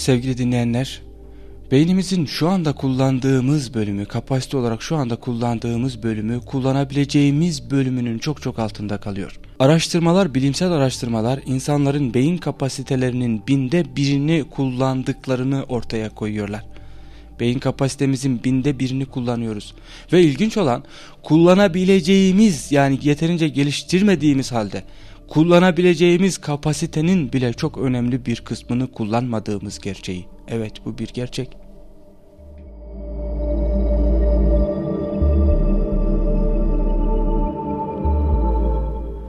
Sevgili dinleyenler, beynimizin şu anda kullandığımız bölümü, kapasite olarak şu anda kullandığımız bölümü, kullanabileceğimiz bölümünün çok çok altında kalıyor. Araştırmalar, bilimsel araştırmalar insanların beyin kapasitelerinin binde birini kullandıklarını ortaya koyuyorlar. Beyin kapasitemizin binde birini kullanıyoruz. Ve ilginç olan kullanabileceğimiz yani yeterince geliştirmediğimiz halde kullanabileceğimiz kapasitenin bile çok önemli bir kısmını kullanmadığımız gerçeği. Evet bu bir gerçek.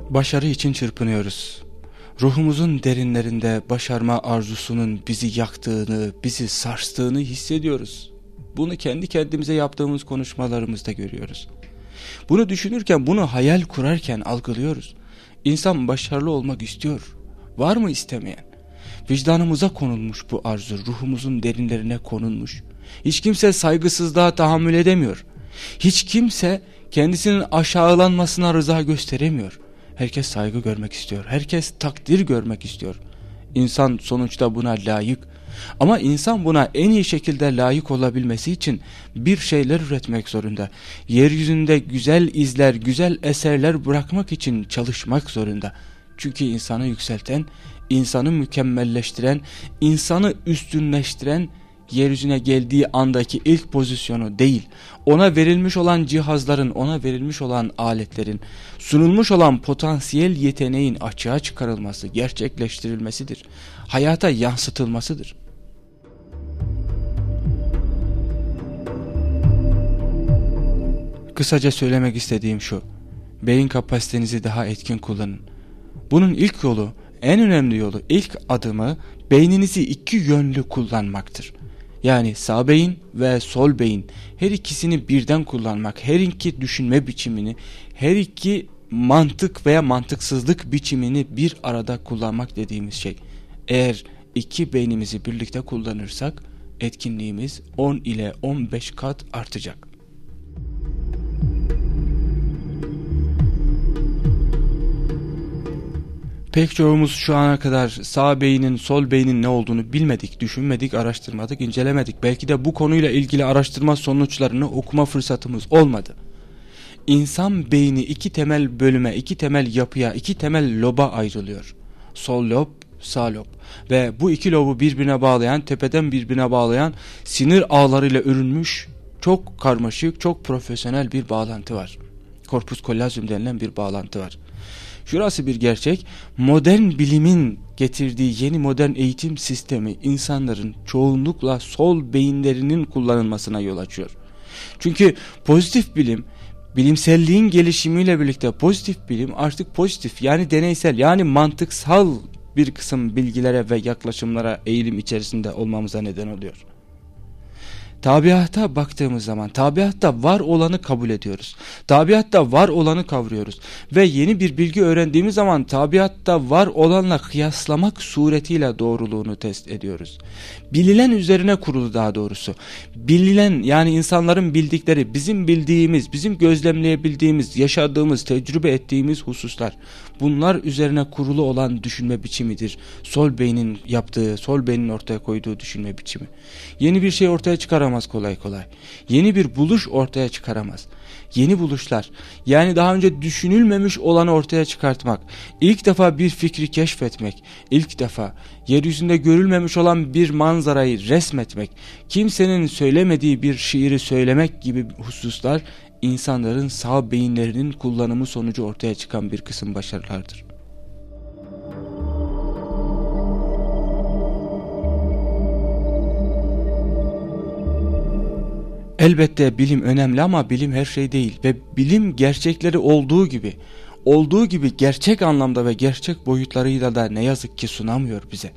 Başarı için çırpınıyoruz. Ruhumuzun derinlerinde başarma arzusunun bizi yaktığını, bizi sarstığını hissediyoruz. Bunu kendi kendimize yaptığımız konuşmalarımızda görüyoruz. Bunu düşünürken, bunu hayal kurarken algılıyoruz. İnsan başarılı olmak istiyor. Var mı istemeyen? Vicdanımıza konulmuş bu arzu, ruhumuzun derinlerine konulmuş. Hiç kimse saygısızlığa tahammül edemiyor. Hiç kimse kendisinin aşağılanmasına rıza gösteremiyor. Herkes saygı görmek istiyor. Herkes takdir görmek istiyor. İnsan sonuçta buna layık. Ama insan buna en iyi şekilde layık olabilmesi için bir şeyler üretmek zorunda. Yeryüzünde güzel izler, güzel eserler bırakmak için çalışmak zorunda. Çünkü insanı yükselten, insanı mükemmelleştiren, insanı üstünleştiren yeryüzüne geldiği andaki ilk pozisyonu değil, ona verilmiş olan cihazların, ona verilmiş olan aletlerin, sunulmuş olan potansiyel yeteneğin açığa çıkarılması, gerçekleştirilmesidir. Hayata yansıtılmasıdır. Kısaca söylemek istediğim şu, beyin kapasitenizi daha etkin kullanın. Bunun ilk yolu, en önemli yolu, ilk adımı beyninizi iki yönlü kullanmaktır. Yani sağ beyin ve sol beyin her ikisini birden kullanmak, her iki düşünme biçimini, her iki mantık veya mantıksızlık biçimini bir arada kullanmak dediğimiz şey. Eğer iki beynimizi birlikte kullanırsak etkinliğimiz 10 ile 15 kat artacak. Pek çoğumuz şu ana kadar sağ beynin sol beynin ne olduğunu bilmedik, düşünmedik, araştırmadık, incelemedik. Belki de bu konuyla ilgili araştırma sonuçlarını okuma fırsatımız olmadı. İnsan beyni iki temel bölüme, iki temel yapıya, iki temel loba ayrılıyor. Sol lob, sağ lob ve bu iki lobu birbirine bağlayan, tepeden birbirine bağlayan sinir ağlarıyla örülmüş çok karmaşık, çok profesyonel bir bağlantı var. Korpus callosum denilen bir bağlantı var. Şurası bir gerçek. Modern bilimin getirdiği yeni modern eğitim sistemi insanların çoğunlukla sol beyinlerinin kullanılmasına yol açıyor. Çünkü pozitif bilim bilimselliğin gelişimiyle birlikte pozitif bilim artık pozitif yani deneysel yani mantıksal bir kısım bilgilere ve yaklaşımlara eğilim içerisinde olmamıza neden oluyor. Tabiata baktığımız zaman tabiatta var olanı kabul ediyoruz. Tabiatta var olanı kavruyoruz. Ve yeni bir bilgi öğrendiğimiz zaman tabiatta var olanla kıyaslamak suretiyle doğruluğunu test ediyoruz. Bilinen üzerine kurulu daha doğrusu. Bilinen yani insanların bildikleri, bizim bildiğimiz, bizim gözlemleyebildiğimiz, yaşadığımız, tecrübe ettiğimiz hususlar. Bunlar üzerine kurulu olan düşünme biçimidir. Sol beynin yaptığı, sol beynin ortaya koyduğu düşünme biçimi. Yeni bir şey ortaya çıkaramaz kolay kolay. Yeni bir buluş ortaya çıkaramaz. Yeni buluşlar yani daha önce düşünülmemiş olanı ortaya çıkartmak, ilk defa bir fikri keşfetmek, ilk defa yeryüzünde görülmemiş olan bir manzarayı resmetmek, kimsenin söylemediği bir şiiri söylemek gibi hususlar insanların sağ beyinlerinin kullanımı sonucu ortaya çıkan bir kısım başarılardır. Elbette bilim önemli ama bilim her şey değil ve bilim gerçekleri olduğu gibi olduğu gibi gerçek anlamda ve gerçek boyutlarıyla da ne yazık ki sunamıyor bize.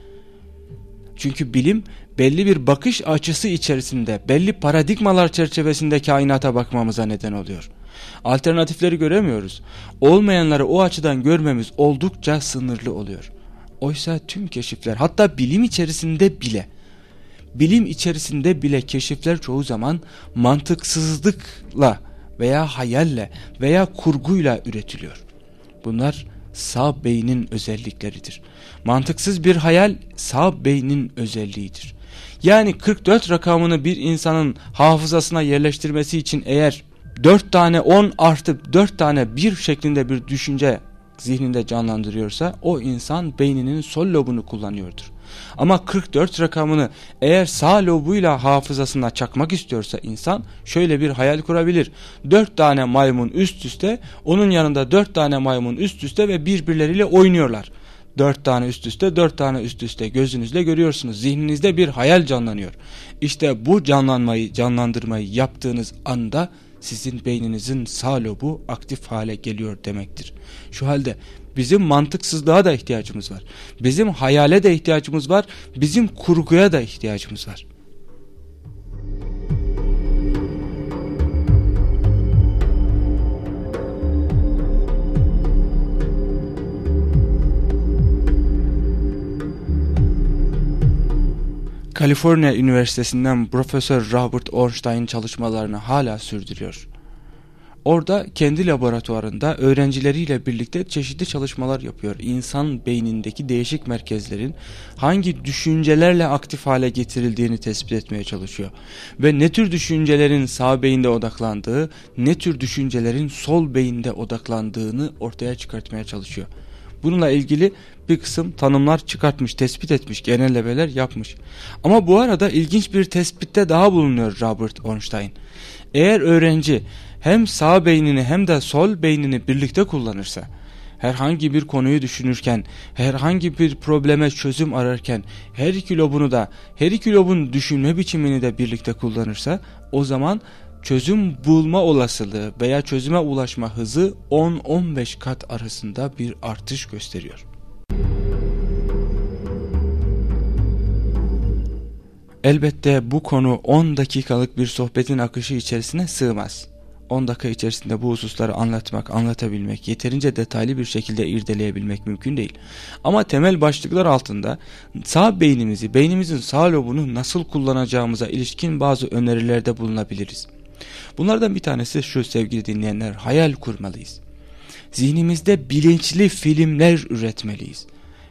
Çünkü bilim belli bir bakış açısı içerisinde, belli paradigmalar çerçevesinde kainata bakmamıza neden oluyor. Alternatifleri göremiyoruz. Olmayanları o açıdan görmemiz oldukça sınırlı oluyor. Oysa tüm keşifler hatta bilim içerisinde bile bilim içerisinde bile keşifler çoğu zaman mantıksızlıkla veya hayalle veya kurguyla üretiliyor. Bunlar sağ beynin özellikleridir. Mantıksız bir hayal sağ beynin özelliğidir. Yani 44 rakamını bir insanın hafızasına yerleştirmesi için eğer 4 tane 10 artı 4 tane 1 şeklinde bir düşünce zihninde canlandırıyorsa o insan beyninin sol lobunu kullanıyordur. Ama 44 rakamını eğer sağ lobuyla hafızasına çakmak istiyorsa insan şöyle bir hayal kurabilir. 4 tane maymun üst üste onun yanında 4 tane maymun üst üste ve birbirleriyle oynuyorlar. 4 tane üst üste 4 tane üst üste gözünüzle görüyorsunuz. Zihninizde bir hayal canlanıyor. İşte bu canlanmayı canlandırmayı yaptığınız anda sizin beyninizin sağ lobu aktif hale geliyor demektir. Şu halde bizim mantıksızlığa da ihtiyacımız var. Bizim hayale de ihtiyacımız var. Bizim kurguya da ihtiyacımız var. Kaliforniya Üniversitesi'nden Profesör Robert Ornstein çalışmalarını hala sürdürüyor. Orada kendi laboratuvarında öğrencileriyle birlikte çeşitli çalışmalar yapıyor. İnsan beynindeki değişik merkezlerin hangi düşüncelerle aktif hale getirildiğini tespit etmeye çalışıyor. Ve ne tür düşüncelerin sağ beyinde odaklandığı, ne tür düşüncelerin sol beyinde odaklandığını ortaya çıkartmaya çalışıyor. Bununla ilgili bir kısım tanımlar çıkartmış, tespit etmiş, genellemeler yapmış. Ama bu arada ilginç bir tespitte daha bulunuyor Robert Ornstein. Eğer öğrenci hem sağ beynini hem de sol beynini birlikte kullanırsa, herhangi bir konuyu düşünürken, herhangi bir probleme çözüm ararken her iki lobunu da, her iki lobun düşünme biçimini de birlikte kullanırsa, o zaman çözüm bulma olasılığı veya çözüme ulaşma hızı 10-15 kat arasında bir artış gösteriyor. Elbette bu konu 10 dakikalık bir sohbetin akışı içerisine sığmaz. 10 dakika içerisinde bu hususları anlatmak, anlatabilmek, yeterince detaylı bir şekilde irdeleyebilmek mümkün değil. Ama temel başlıklar altında sağ beynimizi, beynimizin sağ lobunu nasıl kullanacağımıza ilişkin bazı önerilerde bulunabiliriz. Bunlardan bir tanesi şu sevgili dinleyenler, hayal kurmalıyız. Zihnimizde bilinçli filmler üretmeliyiz.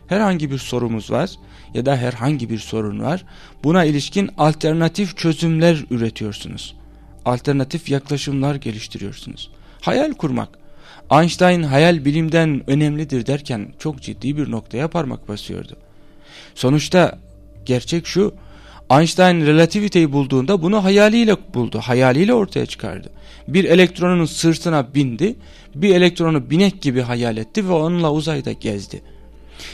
Herhangi bir sorumuz var ya da herhangi bir sorun var. Buna ilişkin alternatif çözümler üretiyorsunuz. Alternatif yaklaşımlar geliştiriyorsunuz. Hayal kurmak. Einstein hayal bilimden önemlidir derken çok ciddi bir noktaya parmak basıyordu. Sonuçta gerçek şu, Einstein relativiteyi bulduğunda bunu hayaliyle buldu. Hayaliyle ortaya çıkardı. Bir elektronun sırtına bindi, bir elektronu binek gibi hayal etti ve onunla uzayda gezdi.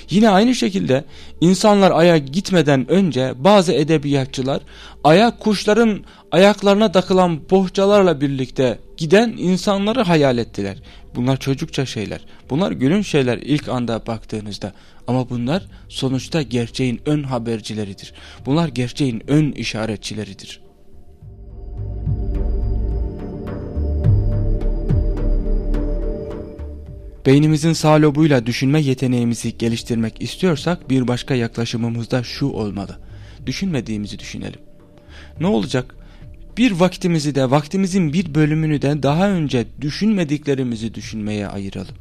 Yine aynı şekilde insanlar aya gitmeden önce bazı edebiyatçılar aya kuşların ayaklarına takılan bohçalarla birlikte giden insanları hayal ettiler. Bunlar çocukça şeyler. Bunlar gülün şeyler ilk anda baktığınızda. Ama bunlar sonuçta gerçeğin ön habercileridir. Bunlar gerçeğin ön işaretçileridir. Beynimizin sağ lobuyla düşünme yeteneğimizi geliştirmek istiyorsak bir başka yaklaşımımız da şu olmalı. Düşünmediğimizi düşünelim. Ne olacak? Bir vaktimizi de vaktimizin bir bölümünü de daha önce düşünmediklerimizi düşünmeye ayıralım.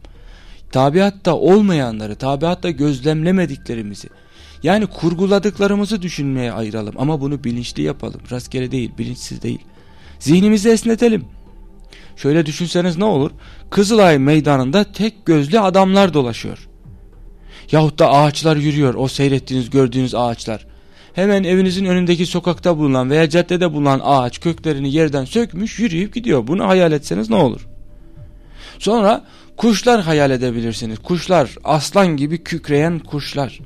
Tabiatta olmayanları, tabiatta gözlemlemediklerimizi, yani kurguladıklarımızı düşünmeye ayıralım ama bunu bilinçli yapalım. Rastgele değil, bilinçsiz değil. Zihnimizi esnetelim. Şöyle düşünseniz ne olur? Kızılay meydanında tek gözlü adamlar dolaşıyor. Yahut da ağaçlar yürüyor. O seyrettiğiniz gördüğünüz ağaçlar. Hemen evinizin önündeki sokakta bulunan veya caddede bulunan ağaç köklerini yerden sökmüş yürüyüp gidiyor. Bunu hayal etseniz ne olur? Sonra kuşlar hayal edebilirsiniz. Kuşlar aslan gibi kükreyen kuşlar.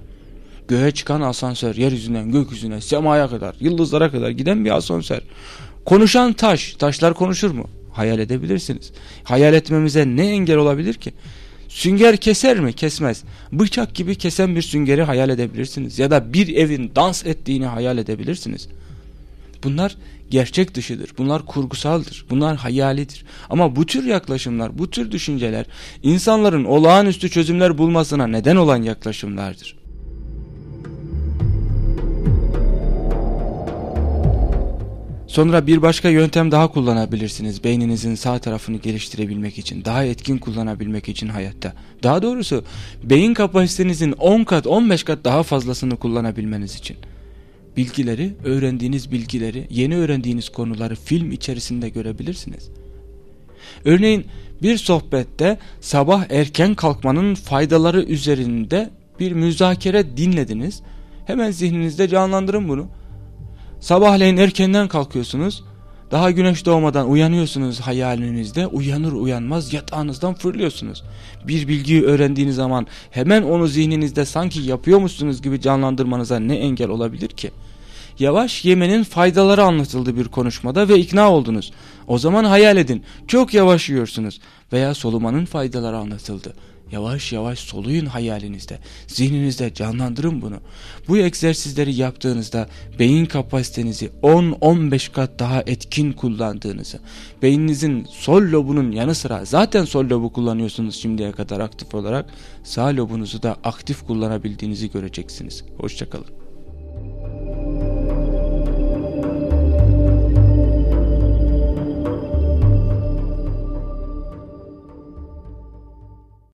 Göğe çıkan asansör yeryüzünden gökyüzüne semaya kadar yıldızlara kadar giden bir asansör. Konuşan taş. Taşlar konuşur mu? Hayal edebilirsiniz. Hayal etmemize ne engel olabilir ki? Sünger keser mi? Kesmez. Bıçak gibi kesen bir süngeri hayal edebilirsiniz. Ya da bir evin dans ettiğini hayal edebilirsiniz. Bunlar gerçek dışıdır. Bunlar kurgusaldır. Bunlar hayalidir. Ama bu tür yaklaşımlar, bu tür düşünceler insanların olağanüstü çözümler bulmasına neden olan yaklaşımlardır. Sonra bir başka yöntem daha kullanabilirsiniz beyninizin sağ tarafını geliştirebilmek için, daha etkin kullanabilmek için hayatta. Daha doğrusu beyin kapasitenizin 10 kat 15 kat daha fazlasını kullanabilmeniz için. bilgileri, öğrendiğiniz bilgileri, yeni öğrendiğiniz konuları film içerisinde görebilirsiniz. Örneğin bir sohbette sabah erken kalkmanın faydaları üzerinde bir müzakere dinlediniz. Hemen zihninizde canlandırın bunu. Sabahleyin erkenden kalkıyorsunuz. Daha güneş doğmadan uyanıyorsunuz hayalinizde. Uyanır uyanmaz yatağınızdan fırlıyorsunuz. Bir bilgiyi öğrendiğiniz zaman hemen onu zihninizde sanki yapıyormuşsunuz gibi canlandırmanıza ne engel olabilir ki? Yavaş yemenin faydaları anlatıldı bir konuşmada ve ikna oldunuz. O zaman hayal edin. Çok yavaş yiyorsunuz veya solumanın faydaları anlatıldı. Yavaş yavaş soluyun hayalinizde. Zihninizde canlandırın bunu. Bu egzersizleri yaptığınızda beyin kapasitenizi 10-15 kat daha etkin kullandığınızı, beyninizin sol lobunun yanı sıra zaten sol lobu kullanıyorsunuz şimdiye kadar aktif olarak, sağ lobunuzu da aktif kullanabildiğinizi göreceksiniz. Hoşçakalın.